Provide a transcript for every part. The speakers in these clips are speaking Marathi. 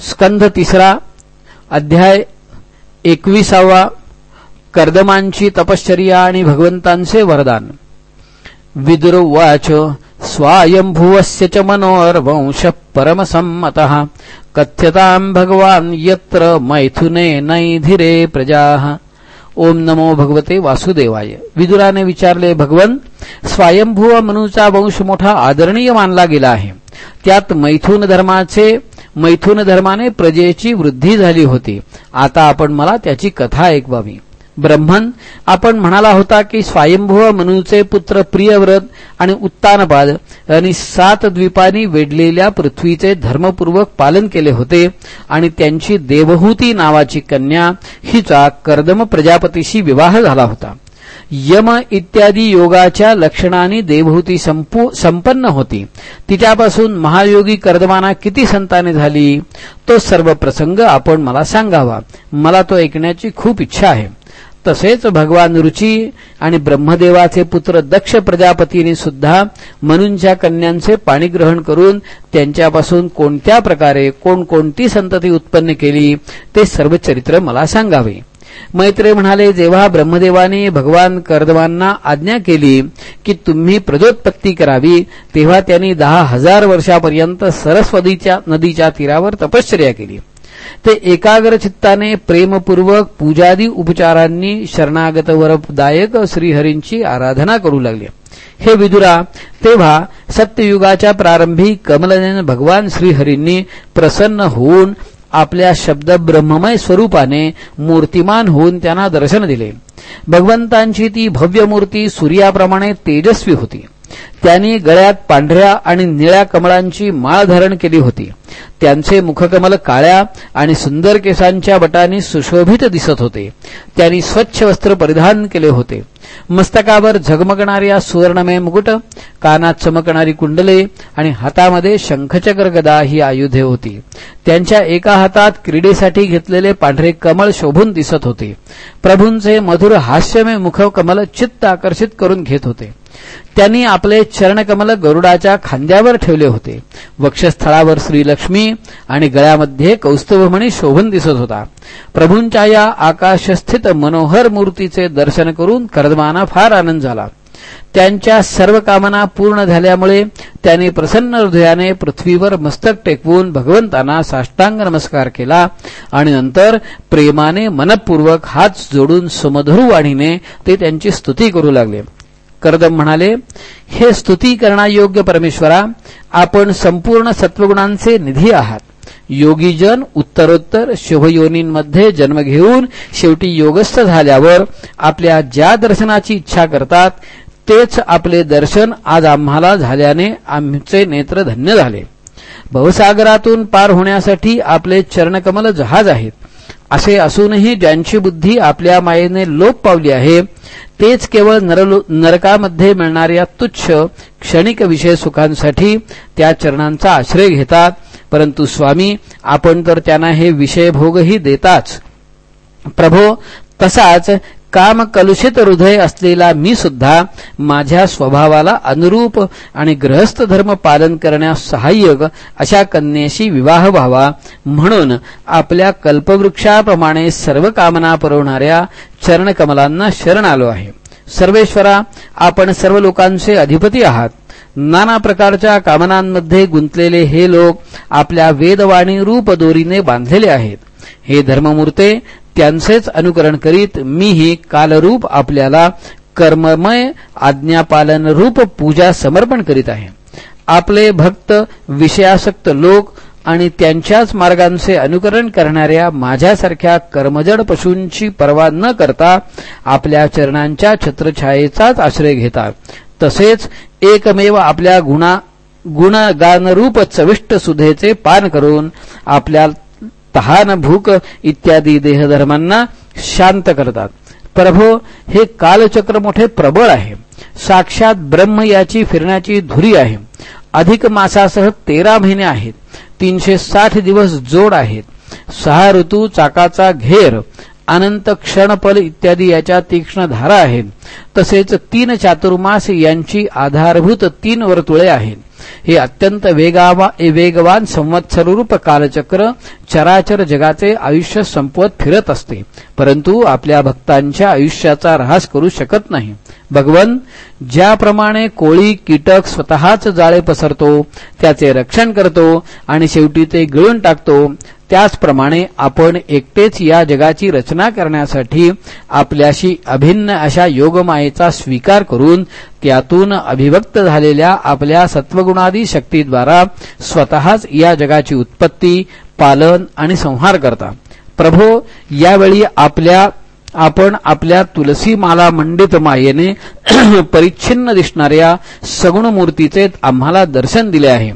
स्कंध तिसरा अध्याय एकविसावा कर्दमांची तपश्चर्या आणि भगवंतांचे वरदान. विदुर्वाच स्वायंभुवस्य च मनोर्वंश परमसंमत कथ्यतां भगवान् यत्र मैथुने नैधिरे प्रजा। ओम नमो भगवते वासुदेवाय। विदुराने विचारले भगवन स्वायंभुव मनुचा वंश मोठा आदरणीय मानला गेला आहे. त्यात मैथुन धर्माचे मैथुन धर्माने प्रजेची वृद्धी झाली होती. आता आपण मला त्याची कथा ऐकवावी. ब्रह्मन आपण म्हणाला होता की स्वयंभुव मनूचे पुत्र प्रियव्रत आणि उत्तानपाद यांनी सात द्वीपांनी वेढलेल्या पृथ्वीचे धर्मपूर्वक पालन केले होते आणि त्यांची देवहूती नावाची कन्या हिचा कर्दम प्रजापतीशी विवाह झाला होता. यम इत्यादी योगाच्या लक्षणांनी देवहूती संपन्न होती. तिच्यापासून महायोगी कर्दमाना किती संताने झाली? तो सर्व प्रसंग आपण मला सांगावा. मला तो ऐकण्याची खूप इच्छा आहे. तसेच भगवान रुची आणि ब्रह्मदेवाचे पुत्र दक्ष प्रजापतीने सुद्धा मनूंच्या कन्यांचे पाणीग्रहण करून त्यांच्यापासून कोणत्या प्रकारे कोणकोणती संतती उत्पन्न केली ते सर्व चरित्र मला सांगावे. मैत्रे म्हणाले जेव्हा ब्रह्मदेवाने भगवान कर्दवांना आज्ञा केली की तुम्ही प्रजोत्पत्ती करावी तेव्हा त्यांनी दहा हजार वर्षापर्यंत सरस्वतीच्या नदीच्या तीरावर तपश्चर्या केली. ते एकाग्र चित्ताने प्रेमपूर्वक पूजादी उपचारांनी शरणागत वरदायक श्रीहरींची आराधना करू लागले. हे विदुरा तेव्हा सत्ययुगाच्या प्रारंभी कमलनेन भगवान श्रीहरींनी प्रसन्न होऊन आपल्या शब्द ब्रह्ममय स्वरूपाने मूर्तिमान होऊन त्यांना दर्शन दिले. भगवंतांची ती भव्य मूर्ती सूर्याप्रमाणे तेजस्वी होती. त्यांनी गळ्यात पांढऱ्या आणि निळ्या कमळांची माळ धारण केली होती. त्यांचे मुखकमल काळ्या आणि सुंदर केसांच्या बटांनी सुशोभित दिसत होते. त्यांनी स्वच्छ वस्त्र परिधान केले होते. मस्तकावर झगमगणाऱ्या सुवर्णमय मुकुट कानात चमकणारी कुंडले आणि हातामध्ये शंखचक्र गदा ही आयुधे होती. त्यांच्या एका हातात क्रीडेसाठी घेतलेले पांढरे कमळ शोभून दिसत होते. प्रभूंचे मधुर हास्यमय मुखकमल चित्त आकर्षित करून घेत होते. त्यांनी आपले चरणकमल गरुडाच्या खांद्यावर ठेवले होते. वक्षस्थळावर श्रीलक्ष्मी आणि गळ्यामध्ये कौस्तुभमणी शोभून दिसत होता. प्रभूंच्या या आकाशस्थित मनोहर मूर्तीचे दर्शन करून कर्दमाना फार आनंद झाला. त्यांच्या सर्व कामना पूर्ण झाल्यामुळे त्यांनी प्रसन्न हृदयाने पृथ्वीवर मस्तक टेकवून भगवंतांना साष्टांग नमस्कार केला आणि नंतर प्रेमाने मनपूर्वक हात जोडून सुमधुर वाणीने ते त्यांची स्तुती करू लागले. कर्दम म्हणाले हे स्तुती करण्यायोग्य परमेश्वरा आपण संपूर्ण सत्वगुणांचे निधी आहात. योगीजन उत्तरोत्तर शुभयोनींमध्ये जन्म घेऊन शेवटी योगस्थ झाल्यावर आपल्या ज्या दर्शनाची इच्छा करतात तेच आपले दर्शन आज आम्हाला झाल्याने आमचे नेत्र धन्य झाले. भवसागरातून पार होण्यासाठी आपले चरणकमल जहाज आहेत. असे असूनही ज्यांची बुद्धी आपल्या मायेने लोप पावली आहे तेच केवळ नरकामध्ये मिळणाऱ्या तुच्छ क्षणिक विषय सुखांसाठी त्या चरणांचा आश्रय घेतात. परंतु स्वामी आपण तर त्यांना हे विषयभोगही देताच. प्रभो तसाच काम कलुषित हृदय असलेला मी सुद्धा माझ्या स्वभावाला अनुरूप आणि ग्रहस्थ धर्म पालन करण्यास सहाय्यक अशा कन्येशी विवाह व्हावा म्हणून आपल्या कल्पवृक्षाप्रमाणे सर्व कामना पुरवणाऱ्या चरणकमलांना शरण आलो आहे. सर्वेश्वरा आपण सर्व लोकांचे अधिपती आहात. नाना प्रकारच्या कामनांमध्ये गुंतलेले हे लोक आपल्या वेदवाणी रूप दोरीने बांधलेले आहेत. हे धर्ममूर्ते त्यांचेच अनुकरण करीत मीही कालरूप आपल्याला कर्ममय आज्ञापालन रूप पूजा समर्पण करीत आहे. आपले भक्त विषयासक्त लोक आणि त्यांच्याच मार्गांचे अनुकरण करणाऱ्या माझ्यासारख्या कर्मजड पशूंची पर्वा न करता आपल्या चरणांच्या छत्रछायेचाच आश्रय घेतात. तसेच एकमेव आपल्या गुणा गुणगानरूप चविष्ट सुधेचे पान करून आपल्या तहान भूक इत्यादी देहधर्मांना शांत करतात. प्रभो हे कालचक्र मोठे प्रबळ आहे. साक्षात ब्रह्म याची फिरण्याची धुरी आहे. अधिक मासासह तेरा महिने आहेत. तीनशे साठ दिवस जोड आहेत. सहा ऋतू चाकाचा घेर. अनंत क्षणपल इत्यादी याच्या तीक्ष्ण धारा आहेत. तसेच तीन चातुर्मास यांची आधारभूत तीन वर्तुळे आहेत. हे अत्यंत वेगावा वेगवान संवत्सरूप कालचक्र चराचर जगाचे आयुष्य संपवत फिरत असते. परंतु आपल्या भक्तांच्या आयुष्याचा ऱ्हास करू शकत नाही. भगवन ज्याप्रमाणे कोळी कीटक स्वतःच जाळे पसरतो त्याचे रक्षण करतो आणि शेवटी ते गिळून टाकतो त्याचप्रमाणे आपण एकटेच या जगाची रचना करण्यासाठी आपल्याशी अभिन्न अशा योगमायेचा स्वीकार करून त्यातून अभिव्यक्त झालेल्या आपल्या सत्वगुणादी शक्तीद्वारा स्वतःच या जगाची उत्पत्ती पालन आणि संहार करता. प्रभो यावेळी आपल्या आपण आपल्या तुलसी माला मंडित मायेने परिच्छिन्न दिसणाऱ्या सगुण मूर्तीचे आम्हाला दर्शन दिले आहे.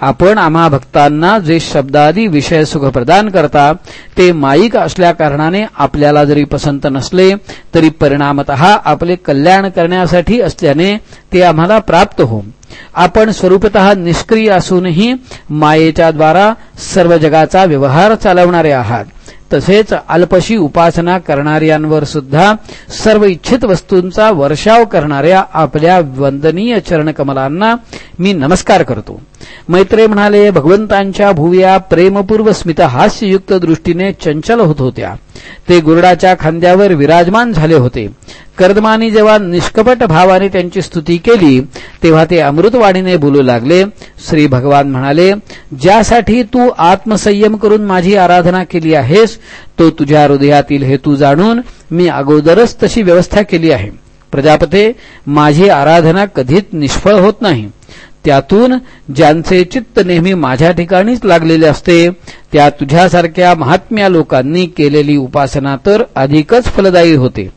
आपण आम्हा भक्तांना जे शब्दादी विषय सुख प्रदान करता ते माईक असल्या कारणाने आपल्याला जरी पसंत नसले तरी परिणामत आपले कल्याण करण्यासाठी असल्याने ते आम्हाला प्राप्त हो. आपण स्वरूपत निष्क्रिय असूनही मायेच्या द्वारा सर्व जगाचा व्यवहार चालवणारे आहात. तसेच अल्पशी उपासना करणाऱ्यांवर सुद्धा सर्व इच्छित वस्तूंचा वर्षाव करणाऱ्या आपल्या वंदनीय चरणकमलांना मी नमस्कार करतो. मैत्रे म्हणाले भगवंतांच्या भुव्या प्रेमपूर्व स्मित हास्ययुक्त दृष्टीने चंचल होत होत्या. ते गुरडाच्या खांद्यावर विराजमान झाले होते. कर्दमानी जेव्हा निष्कपट भावाने त्यांची स्तुती केली तेव्हा ते अमृतवाणीने बोलू लागले. श्री भगवान म्हणाले ज्यासाठी तू आत्मसंयम करून माझी आराधना केली आहेस तो तुझ्या हृदयातील हेतू जाणून मी अगोदरच तशी व्यवस्था केली आहे. प्रजापते माझी आराधना कधीच निष्फळ होत नाही. त्यातून ज्यांचे चित्त नेहमी माझ्या ठिकाणीच लागलेले असते त्या तुझ्यासारख्या महात्म्या लोकांनी केलेली उपासना तर अधिकच फलदायी होते.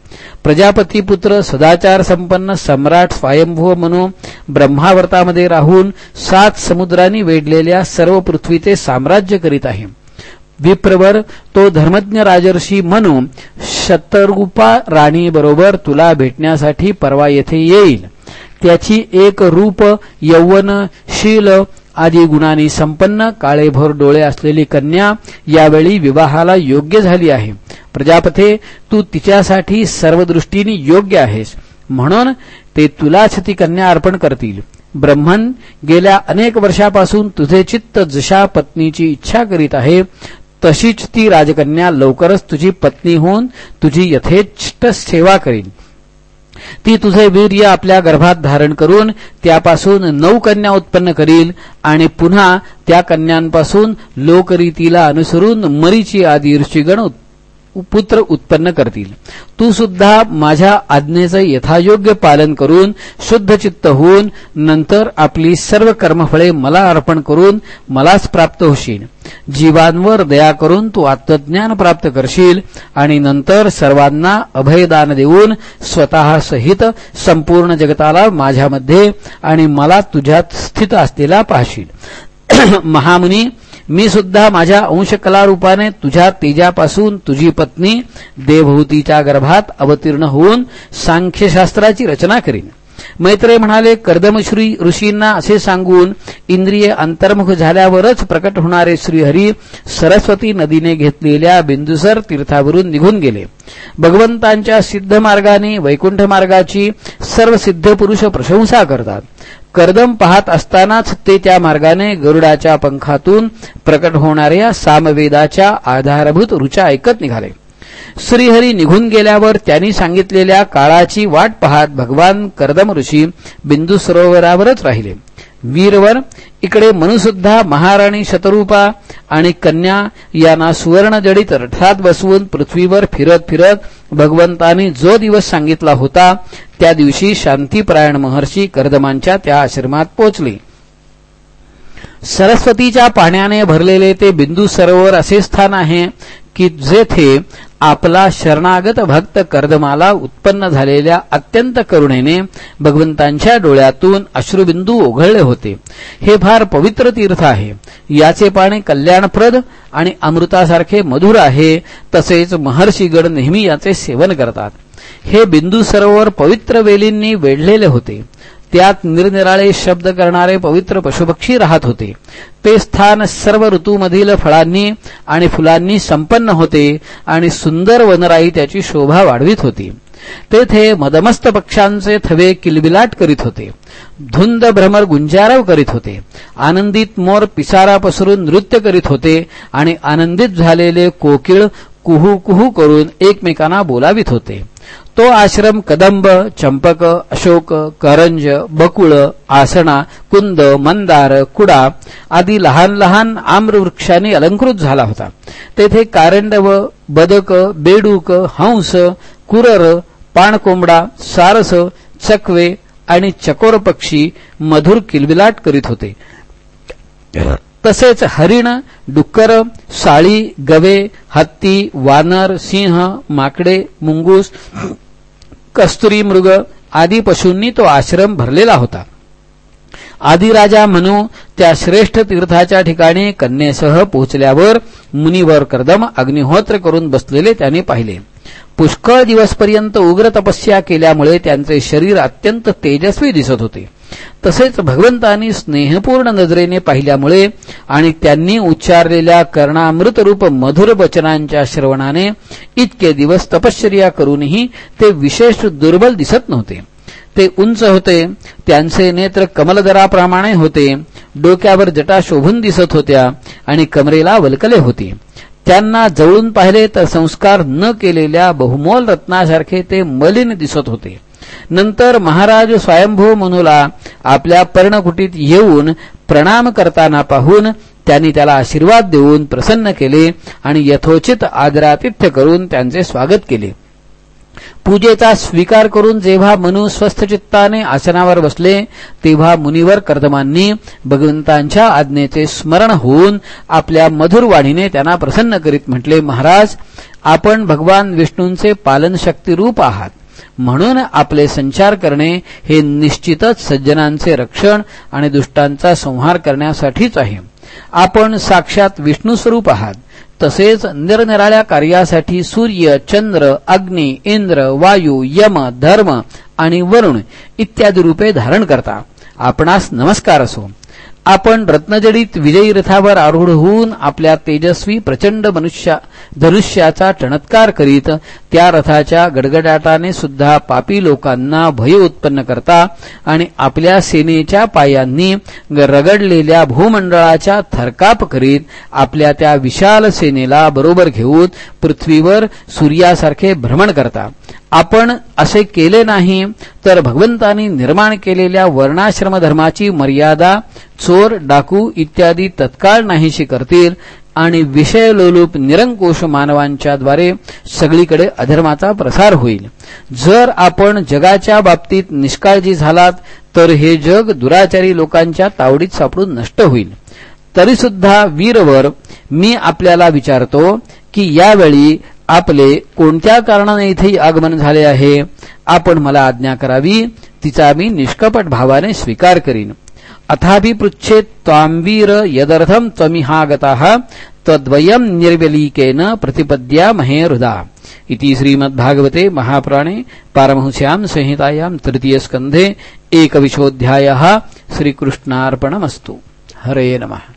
प्रजापती पुत्र सदाचार संपन्न सम्राट स्वयंभू म्हणून ब्रह्मावर्तामध्ये राहून सात समुद्रांनी वेढलेल्या सर्व पृथ्वीचे साम्राज्य करीत आहे. विप्रवर तो धर्मज्ञ राजर्षी म्हणून शतरूपा राणीबरोबर तुला भेटण्यासाठी परवा येथे येईल. त्याची एक रूप यौवनशील आदी गुणांनी संपन्न काळेभोर डोळे असलेली कन्या यावेळी विवाहाला योग्य झाली आहे. प्रजापते तू तिच्यासाठी सर्व दृष्टीने योग्य आहेस. म्हणून ते तुलाच ती कन्या अर्पण करतील. ब्रह्मन गेल्या अनेक वर्षापासून तुझे चित्त जशा पत्नीची इच्छा करीत आहे तशीच ती राजकन्या लवकरच तुझी पत्नी होऊन तुझी यथेष्ट सेवा करील ती तुझे वीर्य आपल्या गर्भात धारण करून त्यापासून नऊ कन्या उत्पन्न करील आणि पुन्हा त्या कन्यांपासून लोकरीतीला अनुसरून मरीची आदी ऋषीगण पुत्र उत्पन्न करतील. तू सुद्धा माझ्या आज्ञेचं यथायोग्य पालन करून शुद्ध चित्त होऊन नंतर आपली सर्व कर्मफळे मला अर्पण करून मलाच प्राप्त होशील. जीवांवर दया करून तू आत्मज्ञान प्राप्त करशील आणि नंतर सर्वांना अभयदान देऊन स्वतःसहित संपूर्ण जगताला माझ्यामध्ये आणि मला तुझ्यात स्थित असलेला पाहशील. महामुनी मी सुद्धा माझ्या अंशकला रूपाने तुझ्या तेजापासून तुझी पत्नी देवभूतीच्या गर्भात अवतीर्ण होऊन सांख्यशास्त्राची रचना करीन. मैत्रे म्हणाले कर्दमश्री ऋषींना असे सांगून इंद्रिय अंतर्मुख झाल्यावरच प्रकट होणारे श्रीहरी सरस्वती नदीने घेतलेल्या बिंदुसर तीर्थावरून निघून गेले. भगवंतांच्या सिद्ध मार्गाने वैकुंठ मार्गाची सर्व सिद्ध पुरुष प्रशंसा करतात. कर्दम पाहत असतानाच ते त्या मार्गाने गरुडाच्या पंखातून प्रकट होणाऱ्या सामवेदाच्या आधारभूत रुचा ऐकत निघाले. श्रीहरी निघून गेल्यावर त्यांनी सांगितलेल्या काळाची वाट पाहत भगवान कर्दम ऋषी बिंदू सरोवरावरच राहिले. वीरवर इकडे मनुसुद्धा महाराणी शतरूपा आणि कन्या यांना सुवर्णजडित रथात बसवून पृथ्वीवर फिरत फिरत भगवंतानी जो दिवस सांगितला होता त्या दिवशी शांतीपरायण महर्षी कर्दमांच्या त्या आश्रमात पोचले. सरस्वतीच्या पाण्याने भरलेले ते बिंदू सरोवर असे स्थान आहे की जेथे आपला शरणागत भक्त कर्दमाला उत्पन्न झालेल्या अत्यंत करुणेने भगवंतांच्या डोळ्यातून अश्रुबिंदू ओघळले होते. हे फार पवित्र तीर्थ आहे. याचे पाणी कल्याणप्रद आणि अमृतासारखे मधुर आहे. तसेच महर्षीगण नेहमी याचे सेवन करतात. हे बिंदू सरोवर पवित्र वेलींनी वेढलेले होते. त्यात निरनिराळे शब्द करणारे पवित्र पशुपक्षी राहत होते. ते स्थान सर्व ऋतूमधील फळांनी आणि फुलांनी संपन्न होते आणि सुंदर वनराई त्याची शोभा वाढवित होती. तेथे मदमस्त पक्षांचे थवे किलबिलाट करीत होते. धुंद भ्रमर गुंजारव करीत होते. आनंदित मोर पिसारा पसरून नृत्य करीत होते आणि आनंदित झालेले कोकिळ कुहू कुहू करून एकमेकांना बोलावित होते. तो आश्रम कदंब चंपक अशोक करंज बकुळ आसना कुंद मंदार कुडा आदी लहान लहान आम्रवृक्षांनी अलंकृत झाला होता. तेथे कारंडव बदक बेडूक हंस कुरर पाणकोंबडा सारस चकवे आणि चकोर पक्षी मधुर किलबिलाट करीत होते. तसेच हरिण डुक्कर साळी गवे हत्ती वानर सिंह माकडे मुंगूस कस्तुरी मृग आदी पशूंनी तो आश्रम भरलेला होता. आदिराजा म्हणू त्या श्रेष्ठ तीर्थाच्या ठिकाणी कन्येसह पोहोचल्यावर मुनिवर कर्दम अग्निहोत्र करून बसलेले त्याने पाहिले. पुष्कळ दिवसपर्यंत उग्र तपस्या केल्यामुळे त्यांचे शरीर अत्यंत तेजस्वी दिसत होते. तसेच भगवंतांनी स्नेहपूर्ण नजरेने पाहिल्यामुळे आणि त्यांनी उच्चारलेल्या कर्णामृतरूप मधुर वचनांच्या श्रवणाने इतके दिवस तपश्चर्या करूनही ते विशेष दुर्बल दिसत नव्हते. ते उंच होते त्यांचे नेत्र कमलदराप्रमाणे होते डोक्यावर जटा शोभून दिसत होत्या आणि कमरेला वलकले होते. त्यांना जवळून पाहिले तर संस्कार न केलेल्या बहुमोल रत्नासारखे ते मलिन दिसत होते. नंतर महाराज स्वयंभू मनुला आपल्या पर्णकुटीत येऊन प्रणाम करताना पाहून त्यांनी त्याला आशीर्वाद देऊन प्रसन्न केले आणि यथोचित आदरातिथ्य करून त्यांचे स्वागत केले. पूजेचा स्वीकार करून जेव्हा मनु स्वस्थचित्ताने आसनावर बसले तेव्हा मुनिवर कर्दमांनी भगवंतांच्या आज्ञेचे स्मरण होऊन आपल्या मधुर वाणीने त्यांना प्रसन्न करीत म्हटले महाराज आपण भगवान विष्णूंचे पालन शक्तिरूप आहात. म्हणून आपले संचार करणे हे निश्चितच सज्जनांचे रक्षण आणि दुष्टांचा संहार करण्यासाठीच आहे. आपण साक्षात विष्णू स्वरूप आहात. तसेच निरनिराळ्या कार्यासाठी सूर्य चंद्र अग्नी इंद्र वायू यम धर्म आणि वरुण इत्यादी रूपे धारण करता. आपणास नमस्कार असो. आपण रत्नजडीत विजयी रथावर आरूढ होऊन आपल्या तेजस्वी प्रचंड मनुष्या धनुष्याचा टणत्कार करीत त्या रथाच्या गडगडाटाने सुद्धा पापी लोकांना भय उत्पन्न करता आणि आपल्या सेनेच्या पायांनी रगडलेल्या भूमंडळाच्या थरकाप करीत आपल्या त्या विशाल सेनेला बरोबर घेऊन पृथ्वीवर सूर्यासारखे भ्रमण करता. आपण असे केले नाही तर भगवंतांनी निर्माण केलेल्या वर्णाश्रम धर्माची मर्यादा चोर डाकू इत्यादी तत्काळ नाहीशी करतील आणि विषयलोलूप निरंकुश मानवांच्याद्वारे सगळीकडे अधर्माचा प्रसार होईल. जर आपण जगाच्या बाबतीत निष्काळजी झालात तर हे जग दुराचारी लोकांच्या तावडीत सापडून नष्ट होईल. तरीसुद्धा वीरवर मी आपल्याला विचारतो की यावेळी आपले कोणत्या कारणाने इथे आगमन झाले आहे? आपण मला आज्ञा करावी तिचा मी निष्कपट भावाने स्वीकार करीन. अथापि अथाभिपृच्छेत त्वांवीर यदर्थम त्वमिहागतः तद्वयम निर्व्यलीकेन प्रतिपद्यामहे हृदा इति श्रीमद्भागवते महापुराणे पारमहंस्यां संहितायां तृतीयस्कन्धे एकविशोऽध्यायः श्रीकृष्णार्पणमस्तु। हरे नमः।